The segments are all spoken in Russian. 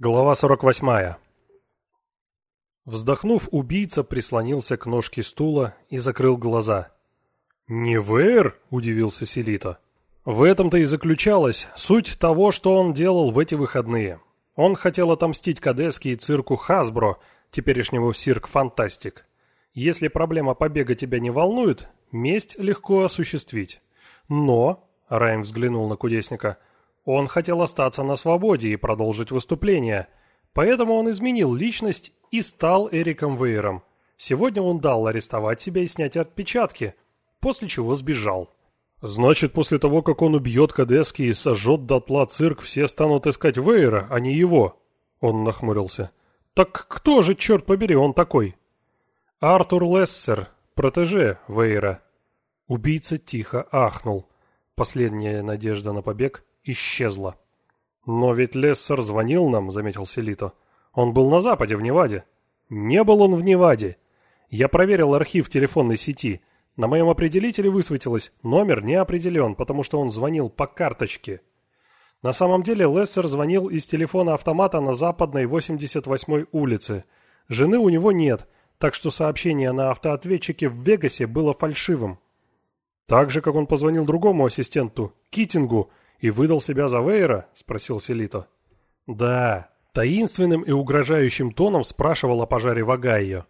Глава 48. Вздохнув, убийца прислонился к ножке стула и закрыл глаза. «Не Вэр?» – удивился Селита. В этом-то и заключалась суть того, что он делал в эти выходные. Он хотел отомстить Кадески и цирку Хасбро, теперешнему Сирк Фантастик. Если проблема побега тебя не волнует, месть легко осуществить. Но, Райм взглянул на кудесника – он хотел остаться на свободе и продолжить выступление, поэтому он изменил личность и стал Эриком Вейером. Сегодня он дал арестовать себя и снять отпечатки, после чего сбежал. «Значит, после того, как он убьет Кадески и сожжет дотла цирк, все станут искать Вейера, а не его?» Он нахмурился. «Так кто же, черт побери, он такой?» «Артур Лессер, протеже Вейера». Убийца тихо ахнул. Последняя надежда на побег исчезла. «Но ведь Лессер звонил нам», — заметил Селито. «Он был на западе, в Неваде». «Не был он в Неваде. Я проверил архив телефонной сети. На моем определителе высветилось, номер не определен, потому что он звонил по карточке». На самом деле Лессер звонил из телефона автомата на западной 88-й улице. Жены у него нет, так что сообщение на автоответчике в Вегасе было фальшивым. Так же, как он позвонил другому ассистенту, Китингу, «И выдал себя за Вейера?» – спросил Селито. «Да». Таинственным и угрожающим тоном спрашивал о пожаре в.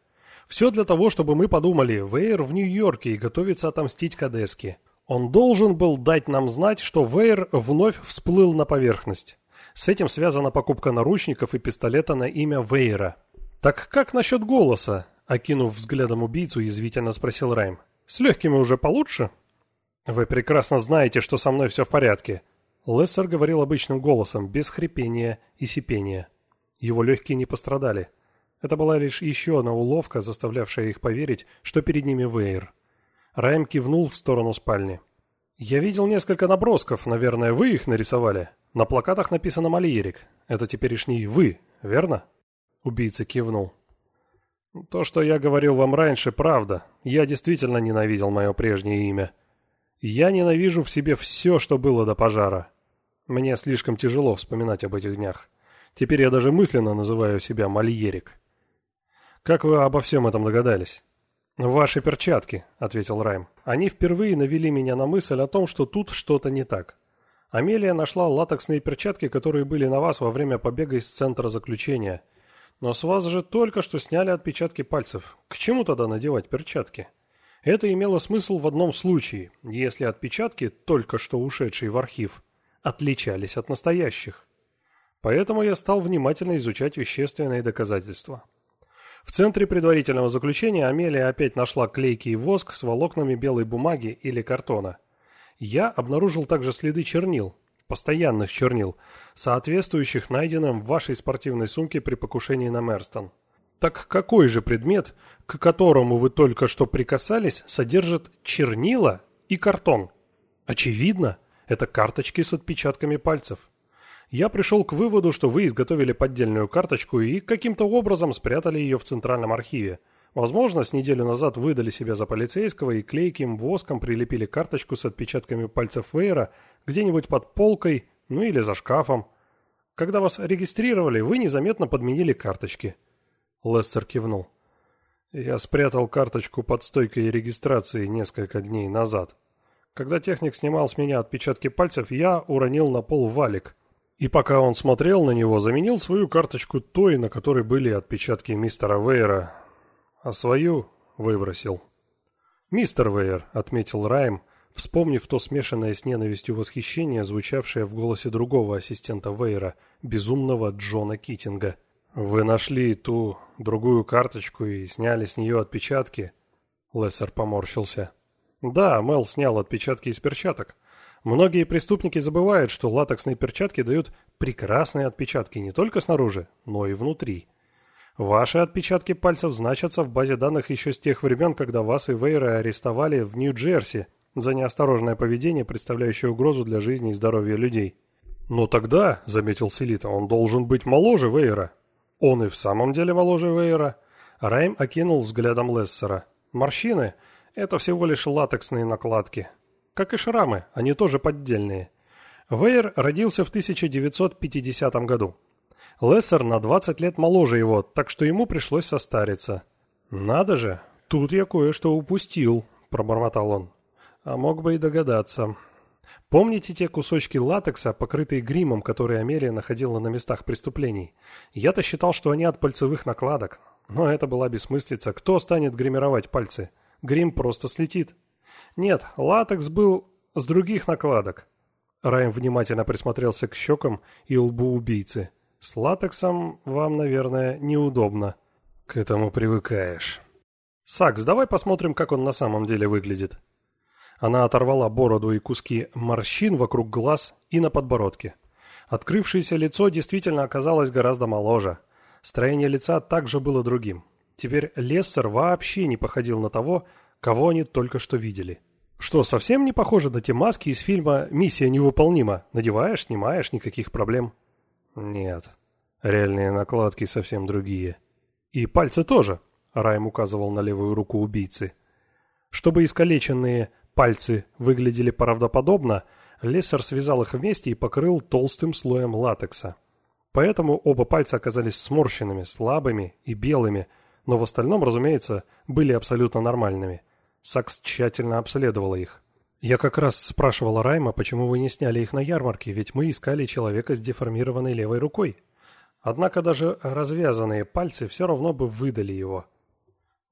«Все для того, чтобы мы подумали, Вейер в Нью-Йорке и готовится отомстить Кадеске. Он должен был дать нам знать, что Вейер вновь всплыл на поверхность. С этим связана покупка наручников и пистолета на имя Вейера. «Так как насчет голоса?» – окинув взглядом убийцу, язвительно спросил Райм. «С легкими уже получше?» «Вы прекрасно знаете, что со мной все в порядке», Лессер говорил обычным голосом, без хрипения и сипения. Его легкие не пострадали. Это была лишь еще одна уловка, заставлявшая их поверить, что перед ними Вейер. Райм кивнул в сторону спальни. «Я видел несколько набросков, наверное, вы их нарисовали. На плакатах написано «Мальерик». Это теперешний «вы», верно?» Убийца кивнул. «То, что я говорил вам раньше, правда. Я действительно ненавидел мое прежнее имя. Я ненавижу в себе все, что было до пожара. Мне слишком тяжело вспоминать об этих днях. Теперь я даже мысленно называю себя Мальерик. Как вы обо всем этом догадались? «Ваши перчатки», — ответил Райм. «Они впервые навели меня на мысль о том, что тут что-то не так. Амелия нашла латексные перчатки, которые были на вас во время побега из центра заключения. Но с вас же только что сняли отпечатки пальцев. К чему тогда надевать перчатки?» Это имело смысл в одном случае, если отпечатки, только что ушедшие в архив, отличались от настоящих. Поэтому я стал внимательно изучать вещественные доказательства. В центре предварительного заключения Амелия опять нашла клейкий воск с волокнами белой бумаги или картона. Я обнаружил также следы чернил, постоянных чернил, соответствующих найденным в вашей спортивной сумке при покушении на Мерстон. Так какой же предмет, к которому вы только что прикасались, содержит чернила и картон? Очевидно, это карточки с отпечатками пальцев. Я пришел к выводу, что вы изготовили поддельную карточку и каким-то образом спрятали ее в центральном архиве. Возможно, с неделю назад выдали себя за полицейского и клейким воском прилепили карточку с отпечатками пальцев Вейра где-нибудь под полкой, ну или за шкафом. Когда вас регистрировали, вы незаметно подменили карточки. Лессер кивнул. Я спрятал карточку под стойкой регистрации несколько дней назад. Когда техник снимал с меня отпечатки пальцев, я уронил на пол валик. И пока он смотрел на него, заменил свою карточку той, на которой были отпечатки мистера Вейера, а свою выбросил. «Мистер Вейер», — отметил Райм, вспомнив то смешанное с ненавистью восхищение, звучавшее в голосе другого ассистента Вейера, безумного Джона Китинга. «Вы нашли ту другую карточку и сняли с нее отпечатки?» Лессер поморщился. Да, Мел снял отпечатки из перчаток. Многие преступники забывают, что латексные перчатки дают прекрасные отпечатки не только снаружи, но и внутри. Ваши отпечатки пальцев значатся в базе данных еще с тех времен, когда вас и Вейра арестовали в Нью-Джерси за неосторожное поведение, представляющее угрозу для жизни и здоровья людей. «Но тогда», — заметил Селита, — «он должен быть моложе Вейра». «Он и в самом деле моложе Вейра». Райм окинул взглядом Лессера. «Морщины это всего лишь латексные накладки. Как и шрамы, они тоже поддельные. Вейер родился в 1950 году. Лессер на 20 лет моложе его, так что ему пришлось состариться. «Надо же, тут я кое-что упустил», — пробормотал он. «А мог бы и догадаться». Помните те кусочки латекса, покрытые гримом, которые Амелия находила на местах преступлений? Я-то считал, что они от пальцевых накладок. Но это была бессмыслица. Кто станет гримировать пальцы? Грим просто слетит. Нет, латекс был с других накладок. Райм внимательно присмотрелся к щекам и лбу убийцы. С латексом вам, наверное, неудобно. К этому привыкаешь. Сакс, давай посмотрим, как он на самом деле выглядит. Она оторвала бороду и куски морщин вокруг глаз и на подбородке. Открывшееся лицо действительно оказалось гораздо моложе. Строение лица также было другим. Теперь Лессер вообще не походил на того, кого они только что видели. Что, совсем не похоже на те маски из фильма «Миссия невыполнима»? Надеваешь, снимаешь, никаких проблем. Нет, реальные накладки совсем другие. И пальцы тоже, Райм указывал на левую руку убийцы. Чтобы искалеченные пальцы выглядели правдоподобно, Лессер связал их вместе и покрыл толстым слоем латекса. Поэтому оба пальца оказались сморщенными, слабыми и белыми, но в остальном, разумеется, были абсолютно нормальными. Сакс тщательно обследовала их. «Я как раз спрашивала Райма, почему вы не сняли их на ярмарке, ведь мы искали человека с деформированной левой рукой. Однако даже развязанные пальцы все равно бы выдали его».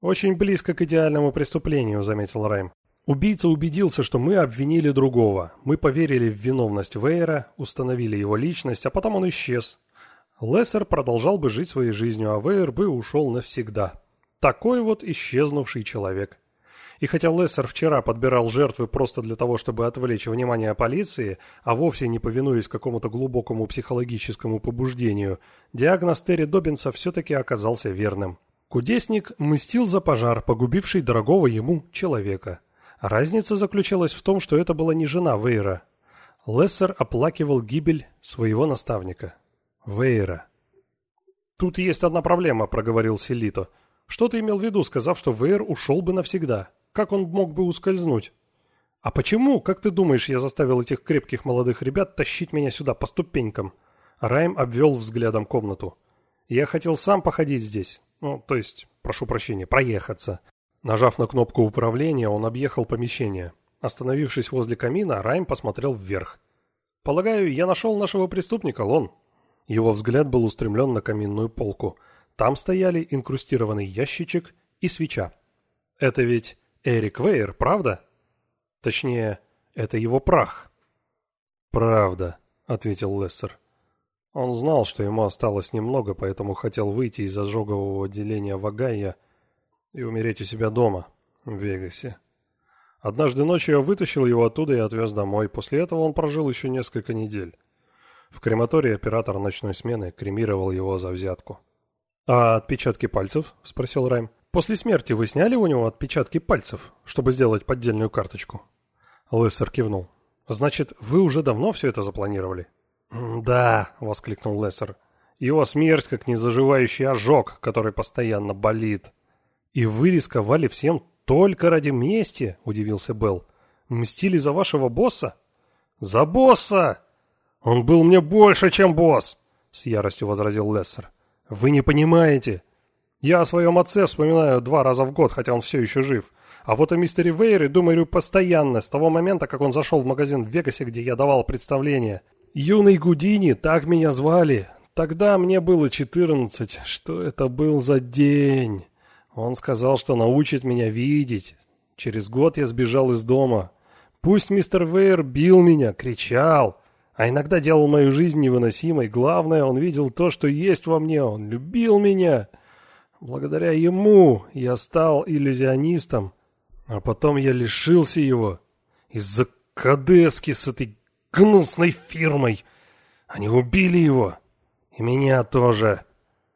«Очень близко к идеальному преступлению», — заметил Райм. Убийца убедился, что мы обвинили другого. Мы поверили в виновность Вейера, установили его личность, а потом он исчез. Лессер продолжал бы жить своей жизнью, а Вейер бы ушел навсегда. Такой вот исчезнувший человек. И хотя Лессер вчера подбирал жертвы просто для того, чтобы отвлечь внимание полиции, а вовсе не повинуясь какому-то глубокому психологическому побуждению, диагноз Терри Добинса все-таки оказался верным. Кудесник мстил за пожар, погубивший дорогого ему человека. Разница заключалась в том, что это была не жена Вейра. Лессер оплакивал гибель своего наставника. Вейра. «Тут есть одна проблема», — проговорил Селито. «Что ты имел в виду, сказав, что Вейр ушел бы навсегда? Как он мог бы ускользнуть?» «А почему, как ты думаешь, я заставил этих крепких молодых ребят тащить меня сюда по ступенькам?» Райм обвел взглядом комнату. «Я хотел сам походить здесь. Ну, то есть, прошу прощения, проехаться. Нажав на кнопку управления, он объехал помещение. Остановившись возле камина, Райм посмотрел вверх. «Полагаю, я нашел нашего преступника, Лон». Его взгляд был устремлен на каминную полку. Там стояли инкрустированный ящичек и свеча. «Это ведь Эрик Вейер, правда?» «Точнее, это его прах». «Правда», — ответил Лессер. Он знал, что ему осталось немного, поэтому хотел выйти из ожогового отделения Вагайя и умереть у себя дома, в Вегасе. Однажды ночью я вытащил его оттуда и отвез домой. После этого он прожил еще несколько недель. В крематории оператор ночной смены кремировал его за взятку. «А отпечатки пальцев?» – спросил Райм. «После смерти вы сняли у него отпечатки пальцев, чтобы сделать поддельную карточку?» Лессер кивнул. «Значит, вы уже давно все это запланировали?» «Да», — воскликнул Лессер. «Его смерть как незаживающий ожог, который постоянно болит». «И вы рисковали всем только ради мести?» – удивился Белл. «Мстили за вашего босса?» «За босса! Он был мне больше, чем босс!» – с яростью возразил Лессер. «Вы не понимаете. Я о своем отце вспоминаю два раза в год, хотя он все еще жив. А вот о мистере Вейере думаю постоянно, с того момента, как он зашел в магазин в Вегасе, где я давал представление. Юный Гудини, так меня звали. Тогда мне было четырнадцать. Что это был за день?» Он сказал, что научит меня видеть. Через год я сбежал из дома. Пусть мистер Вейер бил меня, кричал, а иногда делал мою жизнь невыносимой. Главное, он видел то, что есть во мне, он любил меня. Благодаря ему я стал иллюзионистом, а потом я лишился его из-за Кадески с этой гнусной фирмой. Они убили его, и меня тоже.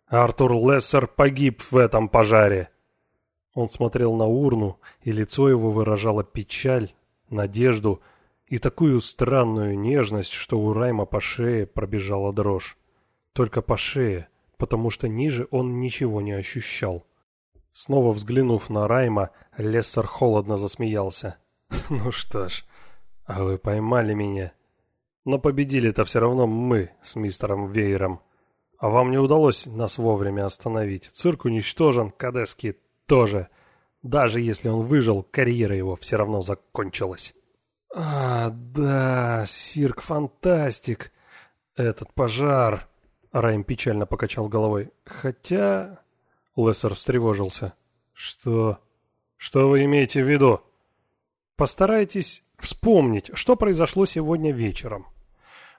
Артур Лессер погиб в этом пожаре. Он смотрел на урну, и лицо его выражало печаль, надежду и такую странную нежность, что у Райма по шее пробежала дрожь. Только по шее, потому что ниже он ничего не ощущал. Снова взглянув на Райма, Лессер холодно засмеялся. «Ну что ж, а вы поймали меня. Но победили-то все равно мы с мистером Вейером. А вам не удалось нас вовремя остановить. Цирк уничтожен, Кадески тоже. Даже если он выжил, карьера его все равно закончилась. А, да, Cirque Fantastique. Этот пожар. Райм печально покачал головой. Хотя... Лессер встревожился. Что? Что вы имеете в виду? Постарайтесь вспомнить, что произошло сегодня вечером.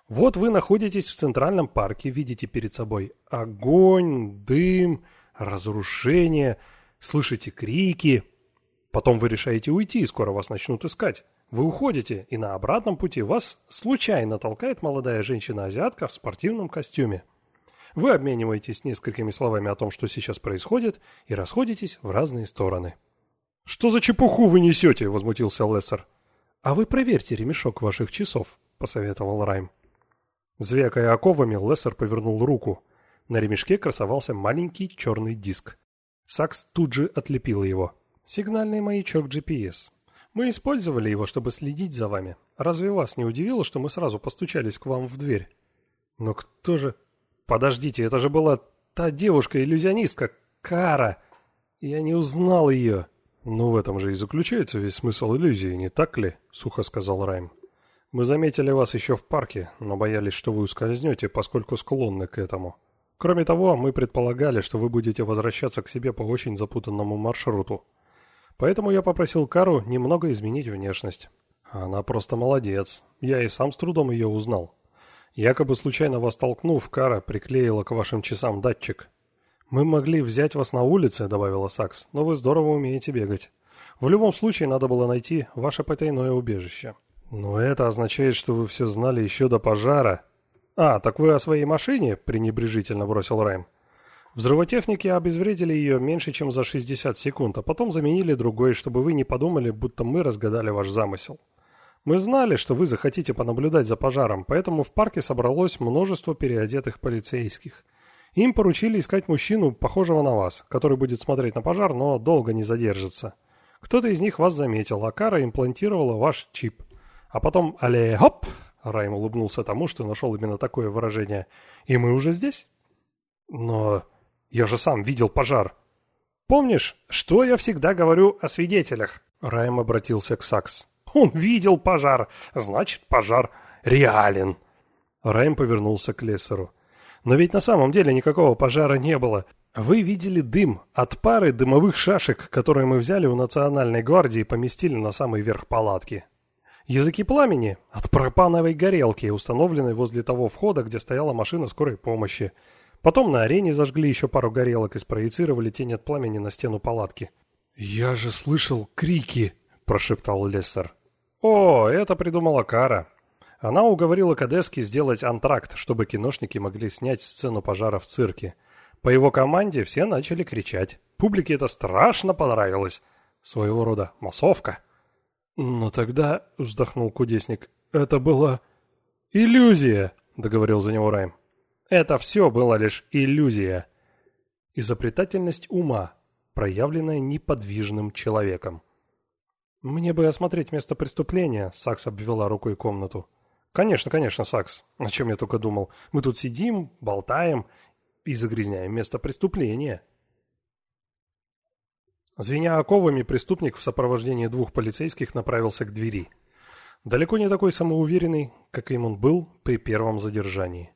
Вот вы находитесь в Центральном парке, видите перед собой огонь, дым, разрушение, слышите крики. Потом вы решаете уйти, скоро вас начнут искать. Вы уходите, и на обратном пути вас случайно толкает молодая женщина-азиатка в спортивном костюме. Вы обмениваетесь несколькими словами о том, что сейчас происходит, и расходитесь в разные стороны. «Что за чепуху вы несете?» – возмутился Лессер. «А вы проверьте ремешок ваших часов», – посоветовал Райм. Звякая оковами, Лессер повернул руку. На ремешке красовался маленький черный диск. Сакс тут же отлепил его. «Сигнальный маячок GPS. Мы использовали его, чтобы следить за вами. Разве вас не удивило, что мы сразу постучались к вам в дверь?» «Но кто же...» «Подождите, это же была та девушка-иллюзионистка, Кара. Я не узнал ее». «Ну, в этом же и заключается весь смысл иллюзии, не так ли?» — сухо сказал Райм. Мы заметили вас еще в парке, но боялись, что вы ускользнете, поскольку склонны к этому. Кроме того, мы предполагали, что вы будете возвращаться к себе по очень запутанному маршруту. Поэтому я попросил Кару немного изменить внешность. Она просто молодец. Я и сам с трудом ее узнал. Якобы случайно вас толкнув, Кара приклеила к вашим часам датчик. «Мы могли взять вас на улице», — добавила Сакс, — «но вы здорово умеете бегать. В любом случае надо было найти ваше потайное убежище». «Но это означает, что вы все знали еще до пожара». «А, так вы о своей машине?» – пренебрежительно бросил Райм. Взрывотехники обезвредили ее меньше, чем за 60 секунд, а потом заменили другой, чтобы вы не подумали, будто мы разгадали ваш замысел. Мы знали, что вы захотите понаблюдать за пожаром, поэтому в парке собралось множество переодетых полицейских. Им поручили искать мужчину, похожего на вас, который будет смотреть на пожар, но долго не задержится. Кто-то из них вас заметил, а Кара имплантировала ваш чип. А потом «Але, хоп!» Райм улыбнулся тому, что нашел именно такое выражение. «И мы уже здесь?» «Но я же сам видел пожар». «Помнишь, что я всегда говорю о свидетелях?» Райм обратился к Сакс. «Он видел пожар, значит, пожар реален». Райм повернулся к Лессеру. «Но ведь на самом деле никакого пожара не было. Вы видели дым от пары дымовых шашек, которые мы взяли у Национальной гвардии и поместили на самый верх палатки. Языки пламени от пропановой горелки, установленной возле того входа, где стояла машина скорой помощи. Потом на арене зажгли еще пару горелок и спроецировали тень от пламени на стену палатки. «Я же слышал крики!» – прошептал Лессер. «О, это придумала Кара. Она уговорила Кадески сделать антракт, чтобы киношники могли снять сцену пожара в цирке. По его команде все начали кричать. Публике это страшно понравилось. Своего рода массовка». «Но тогда», — вздохнул кудесник, — «это была иллюзия», — договорил за него Райм. «Это все было лишь иллюзия». Изобретательность ума, проявленная неподвижным человеком. «Мне бы осмотреть место преступления», — Сакс обвела рукой комнату. «Конечно, конечно, Сакс. О чем я только думал. Мы тут сидим, болтаем и загрязняем место преступления». Звеня оковами, преступник в сопровождении двух полицейских направился к двери. Далеко не такой самоуверенный, как им он был при первом задержании.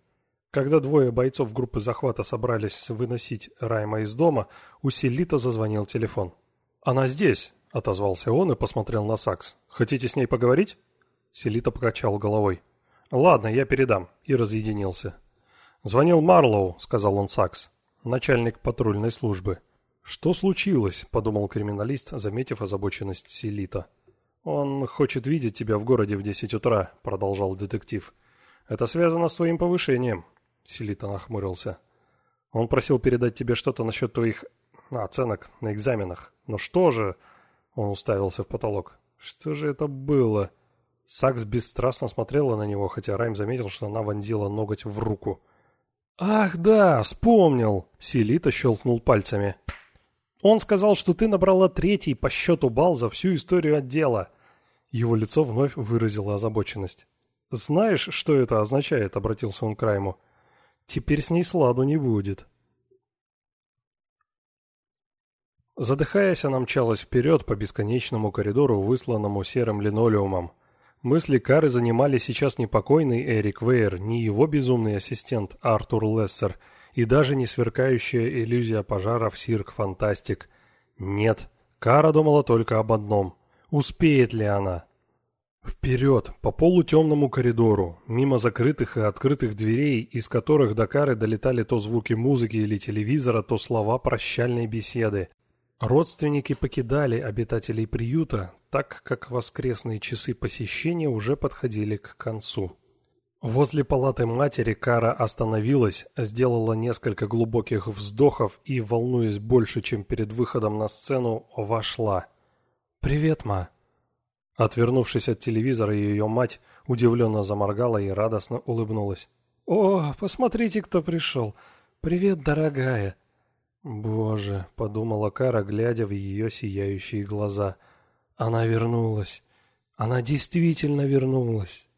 Когда двое бойцов группы захвата собрались выносить Райма из дома, у Селита зазвонил телефон. «Она здесь», — отозвался он и посмотрел на Сакс. «Хотите с ней поговорить?» Селита покачал головой. «Ладно, я передам», и разъединился. «Звонил Марлоу», — сказал он Сакс, начальник патрульной службы. «Что случилось?» – подумал криминалист, заметив озабоченность Селита. «Он хочет видеть тебя в городе в десять утра», – продолжал детектив. «Это связано с твоим повышением», – Селита нахмурился. «Он просил передать тебе что-то насчет твоих оценок на экзаменах. Но что же?» – он уставился в потолок. «Что же это было?» Сакс бесстрастно смотрела на него, хотя Райм заметил, что она вонзила ноготь в руку. «Ах да, вспомнил!» – Селита щелкнул пальцами. Он сказал, что ты набрала третий по счету балл за всю историю отдела. Его лицо вновь выразило озабоченность. «Знаешь, что это означает?» — обратился он к Райму. Теперь с ней сладу не будет. Задыхаясь, она мчалась вперед по бесконечному коридору, высланному серым линолеумом. Мысли Кары занимали сейчас не покойный Эрик Вейер, не его безумный ассистент Артур Лессер и даже не сверкающая иллюзия пожара в Сирк Фантастик. Нет, Кара думала только об одном. Успеет ли она? Вперед, по полутемному коридору, мимо закрытых и открытых дверей, из которых до Кары долетали то звуки музыки или телевизора, то слова прощальной беседы. Родственники покидали обитателей приюта, так как воскресные часы посещения уже подходили к концу. Возле палаты матери Кара остановилась, сделала несколько глубоких вздохов и, волнуясь больше, чем перед выходом на сцену, вошла. «Привет, ма!» Отвернувшись от телевизора, ее мать удивленно заморгала и радостно улыбнулась. «О, посмотрите, кто пришел! Привет, дорогая!» «Боже!» — подумала Кара, глядя в ее сияющие глаза. «Она вернулась! Она действительно вернулась!»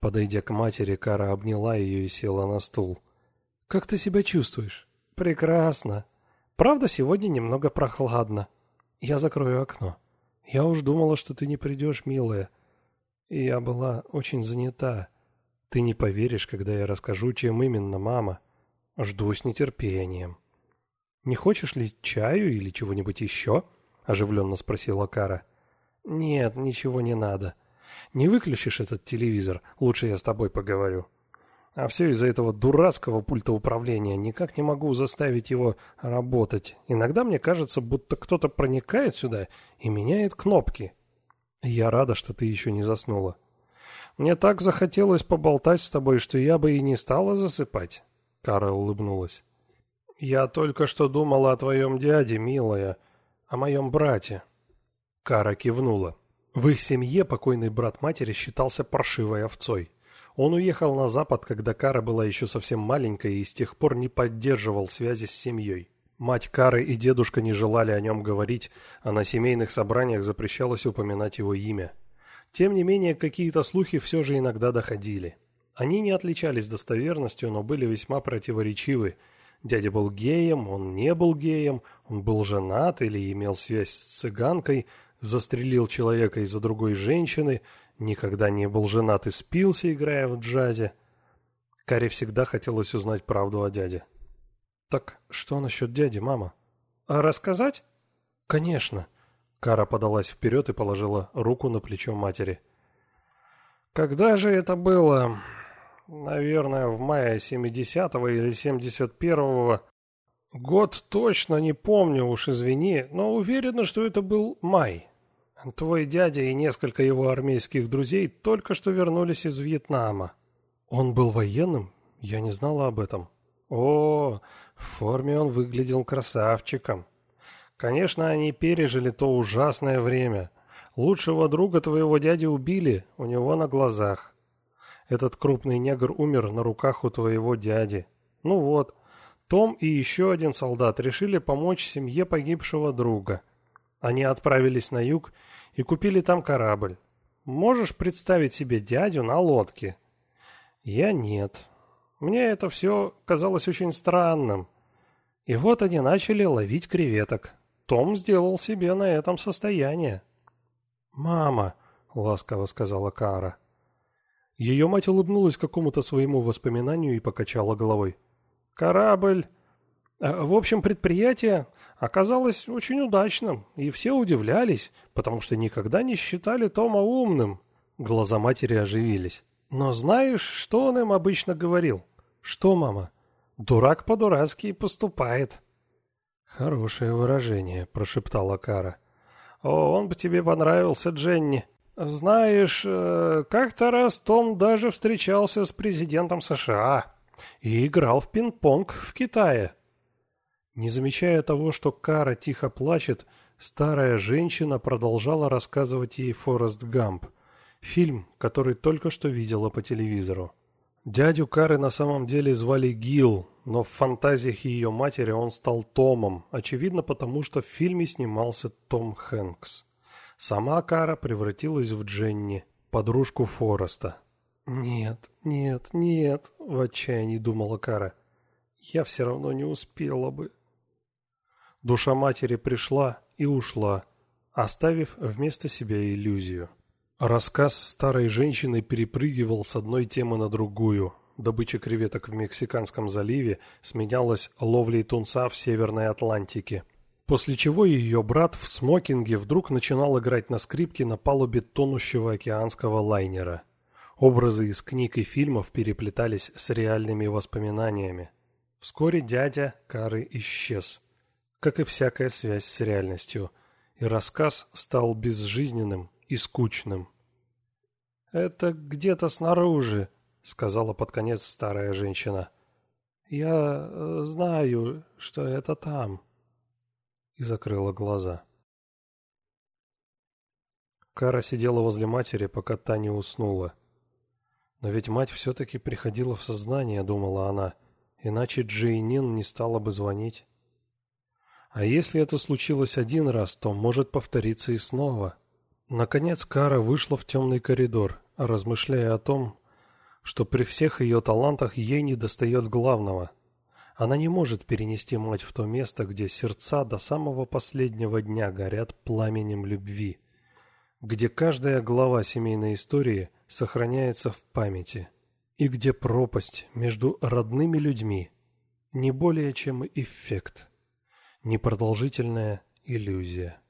Подойдя к матери, Кара обняла ее и села на стул. «Как ты себя чувствуешь?» «Прекрасно. Правда, сегодня немного прохладно. Я закрою окно. Я уж думала, что ты не придешь, милая. И я была очень занята. Ты не поверишь, когда я расскажу, чем именно, мама. Жду с нетерпением». «Не хочешь ли чаю или чего-нибудь еще?» – оживленно спросила Кара. «Нет, ничего не надо. Не выключишь этот телевизор, лучше я с тобой поговорю. А все из-за этого дурацкого пульта управления. Никак не могу заставить его работать. Иногда мне кажется, будто кто-то проникает сюда и меняет кнопки. Я рада, что ты еще не заснула. Мне так захотелось поболтать с тобой, что я бы и не стала засыпать. Кара улыбнулась. «Я только что думала о твоем дяде, милая, о моем брате». Кара кивнула. В их семье покойный брат матери считался паршивой овцой. Он уехал на запад, когда Кара была еще совсем маленькой и с тех пор не поддерживал связи с семьей. Мать Кары и дедушка не желали о нем говорить, а на семейных собраниях запрещалось упоминать его имя. Тем не менее, какие-то слухи все же иногда доходили. Они не отличались достоверностью, но были весьма противоречивы, Дядя был геем, он не был геем, он был женат или имел связь с цыганкой, застрелил человека из-за другой женщины, никогда не был женат и спился, играя в джазе. Каре всегда хотелось узнать правду о дяде. «Так что насчет дяди, мама?» «А рассказать?» «Конечно». Кара подалась вперед и положила руку на плечо матери. «Когда же это было?» наверное, в мае 70-го или 71-го. Год точно не помню, уж извини, но уверена, что это был май. Твой дядя и несколько его армейских друзей только что вернулись из Вьетнама. Он был военным? Я не знала об этом. О, в форме он выглядел красавчиком. Конечно, они пережили то ужасное время. Лучшего друга твоего дяди убили у него на глазах. Этот крупный негр умер на руках у твоего дяди. Ну вот, Том и еще один солдат решили помочь семье погибшего друга. Они отправились на юг и купили там корабль. Можешь представить себе дядю на лодке? Я нет. Мне это все казалось очень странным. И вот они начали ловить креветок. Том сделал себе на этом состояние. «Мама», — ласково сказала Кара, ее мать улыбнулась какому-то своему воспоминанию и покачала головой. «Корабль...» а, В общем, предприятие оказалось очень удачным, и все удивлялись, потому что никогда не считали Тома умным. Глаза матери оживились. «Но знаешь, что он им обычно говорил?» «Что, мама?» «Дурак по-дурацки поступает». «Хорошее выражение», — прошептала Кара. «О, он бы тебе понравился, Дженни», знаешь, э, как-то раз Том даже встречался с президентом США и играл в пинг-понг в Китае. Не замечая того, что Кара тихо плачет, старая женщина продолжала рассказывать ей Форест Гамп, фильм, который только что видела по телевизору. Дядю Кары на самом деле звали Гил, но в фантазиях ее матери он стал Томом, очевидно потому, что в фильме снимался Том Хэнкс. Сама Кара превратилась в Дженни, подружку Фореста. «Нет, нет, нет», — в отчаянии думала Кара. «Я все равно не успела бы». Душа матери пришла и ушла, оставив вместо себя иллюзию. Рассказ старой женщины перепрыгивал с одной темы на другую. Добыча креветок в Мексиканском заливе сменялась ловлей тунца в Северной Атлантике. После чего ее брат в смокинге вдруг начинал играть на скрипке на палубе тонущего океанского лайнера. Образы из книг и фильмов переплетались с реальными воспоминаниями. Вскоре дядя Кары исчез, как и всякая связь с реальностью, и рассказ стал безжизненным и скучным. «Это где-то снаружи», — сказала под конец старая женщина. «Я э, знаю, что это там». И закрыла глаза. Кара сидела возле матери, пока та не уснула. Но ведь мать все-таки приходила в сознание, думала она, иначе Джейнин не стала бы звонить. А если это случилось один раз, то может повториться и снова. Наконец Кара вышла в темный коридор, размышляя о том, что при всех ее талантах ей недостает главного. Она не может перенести мать в то место, где сердца до самого последнего дня горят пламенем любви, где каждая глава семейной истории – сохраняется в памяти, и где пропасть между родными людьми не более чем эффект, непродолжительная иллюзия.